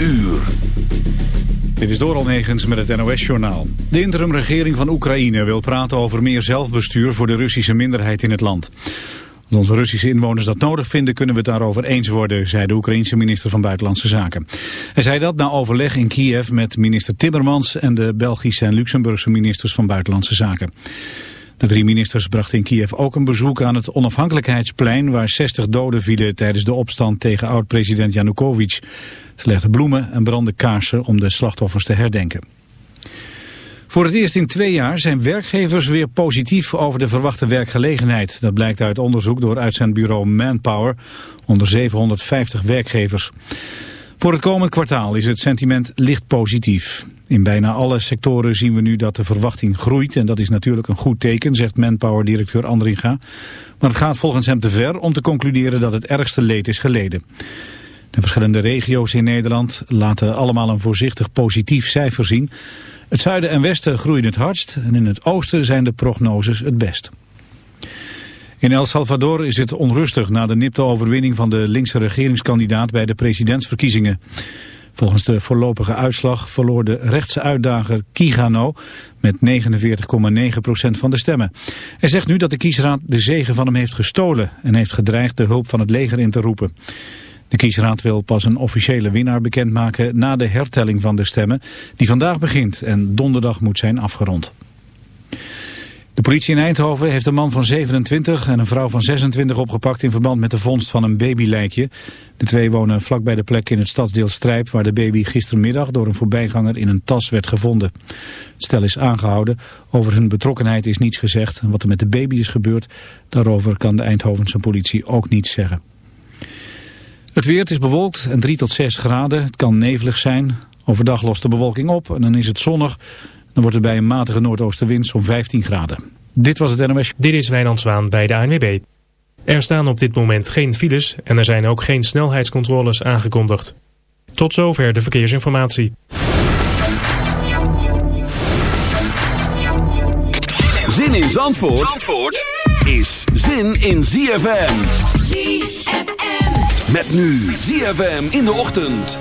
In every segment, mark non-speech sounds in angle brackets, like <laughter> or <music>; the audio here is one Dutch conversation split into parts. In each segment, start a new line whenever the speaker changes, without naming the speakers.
uur.
Dit is Doral Negens met het NOS-journaal. De interimregering van Oekraïne wil praten over meer zelfbestuur voor de Russische minderheid in het land. Als onze Russische inwoners dat nodig vinden, kunnen we het daarover eens worden, zei de Oekraïense minister van Buitenlandse Zaken. Hij zei dat na overleg in Kiev met minister Timmermans en de Belgische en Luxemburgse ministers van Buitenlandse Zaken. De drie ministers brachten in Kiev ook een bezoek aan het onafhankelijkheidsplein... waar 60 doden vielen tijdens de opstand tegen oud-president Yanukovych. Ze legden bloemen en brandden kaarsen om de slachtoffers te herdenken. Voor het eerst in twee jaar zijn werkgevers weer positief over de verwachte werkgelegenheid. Dat blijkt uit onderzoek door uitzendbureau Manpower onder 750 werkgevers. Voor het komend kwartaal is het sentiment licht positief. In bijna alle sectoren zien we nu dat de verwachting groeit en dat is natuurlijk een goed teken, zegt Manpower-directeur Andringa. Maar het gaat volgens hem te ver om te concluderen dat het ergste leed is geleden. De verschillende regio's in Nederland laten allemaal een voorzichtig positief cijfer zien. Het zuiden en westen groeien het hardst en in het oosten zijn de prognoses het best. In El Salvador is het onrustig na de nipte overwinning van de linkse regeringskandidaat bij de presidentsverkiezingen. Volgens de voorlopige uitslag verloor de rechtse uitdager Kigano met 49,9% van de stemmen. Hij zegt nu dat de kiesraad de zegen van hem heeft gestolen en heeft gedreigd de hulp van het leger in te roepen. De kiesraad wil pas een officiële winnaar bekendmaken na de hertelling van de stemmen die vandaag begint en donderdag moet zijn afgerond. De politie in Eindhoven heeft een man van 27 en een vrouw van 26 opgepakt in verband met de vondst van een babylijkje. De twee wonen vlakbij de plek in het stadsdeel Strijp waar de baby gistermiddag door een voorbijganger in een tas werd gevonden. Het stel is aangehouden. Over hun betrokkenheid is niets gezegd. En wat er met de baby is gebeurd, daarover kan de Eindhovense politie ook niets zeggen. Het weer is bewolkt en 3 tot 6 graden. Het kan nevelig zijn. Overdag lost de bewolking op en dan is het zonnig. Dan wordt het bij een matige noordoostenwind zo'n 15 graden. Dit was het NMS.
Dit is Wijnand Zwaan bij de ANWB. Er staan op dit moment geen files en er zijn ook geen snelheidscontroles aangekondigd. Tot zover de verkeersinformatie.
Zin in Zandvoort, Zandvoort is zin in ZFM.
ZFM.
Met nu ZFM in de ochtend.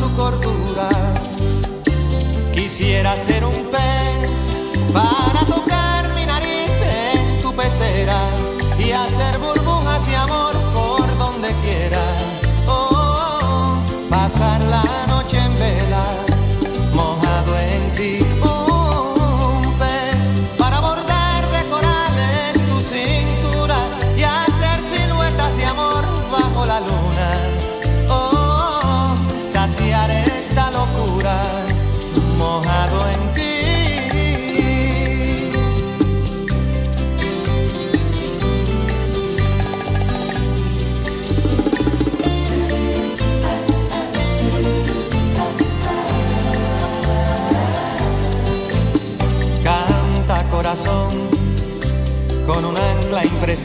su cordura. Quisiera ser un pez para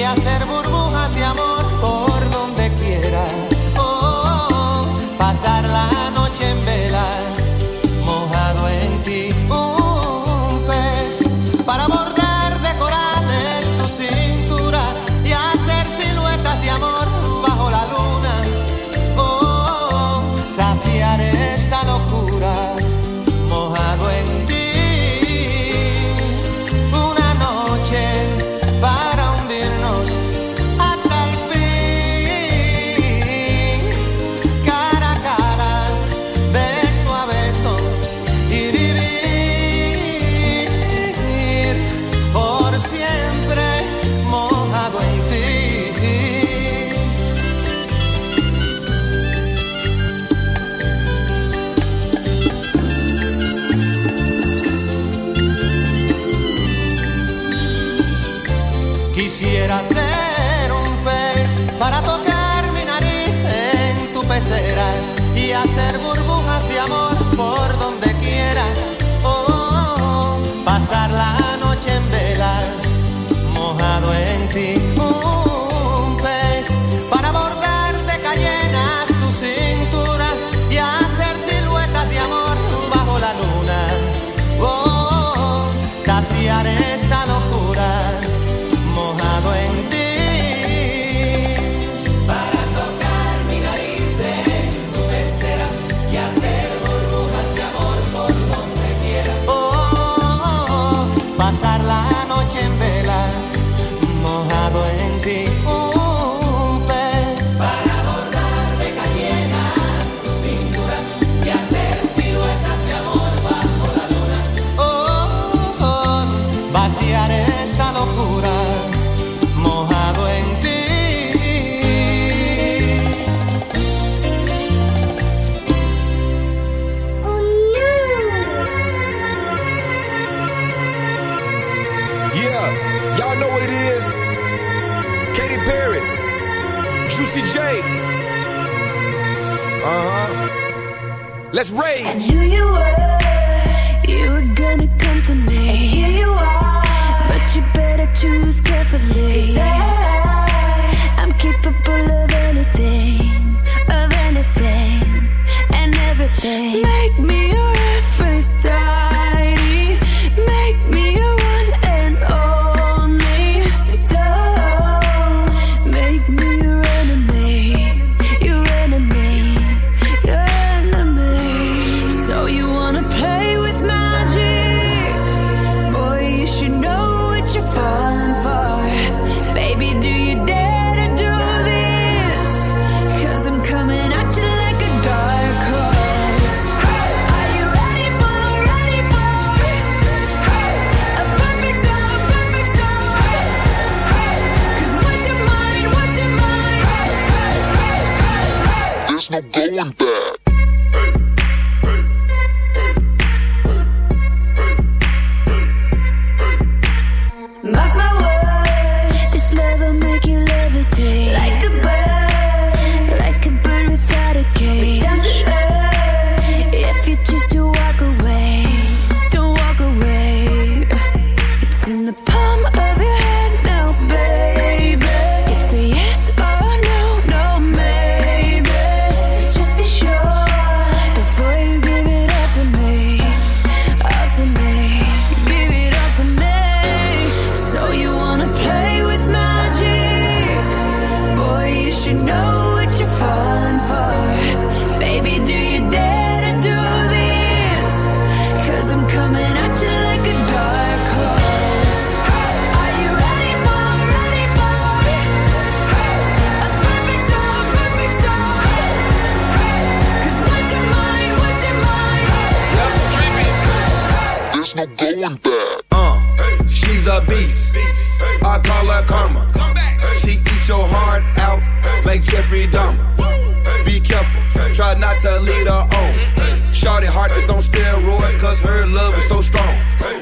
podría ser
Let's rage.
I knew you were, you were gonna come to me. And here you are, but you better choose carefully. 'Cause I, I'm capable of anything, of anything, and everything. Make me your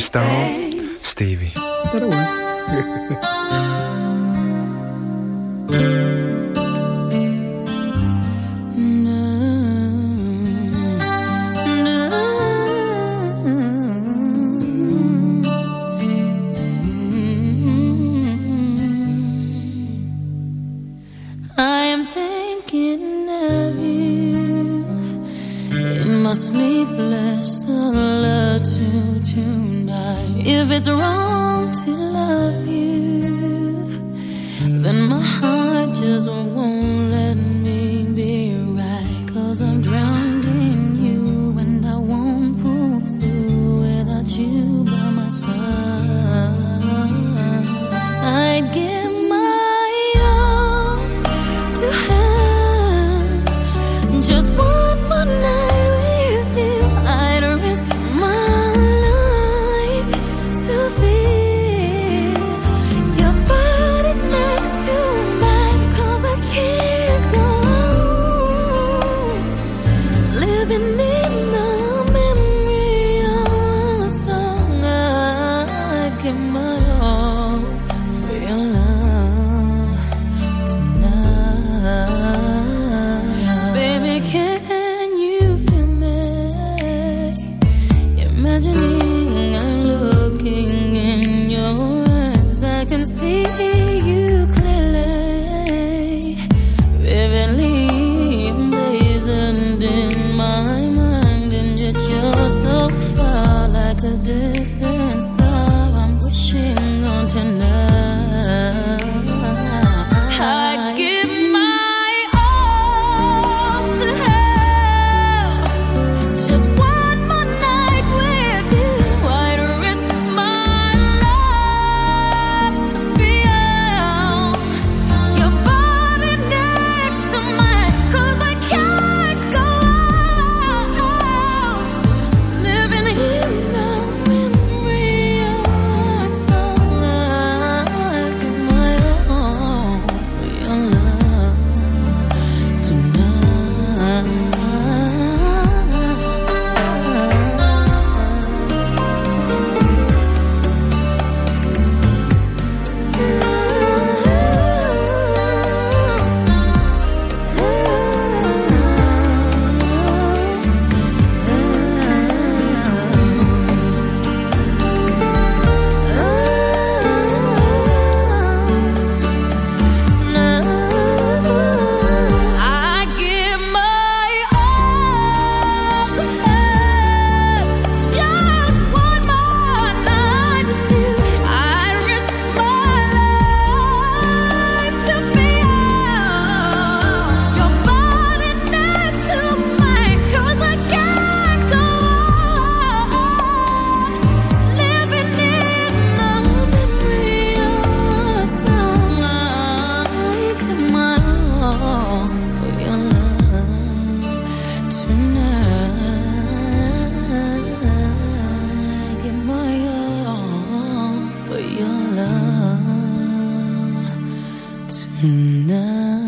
Stone, Stevie. <laughs> Zandvoort.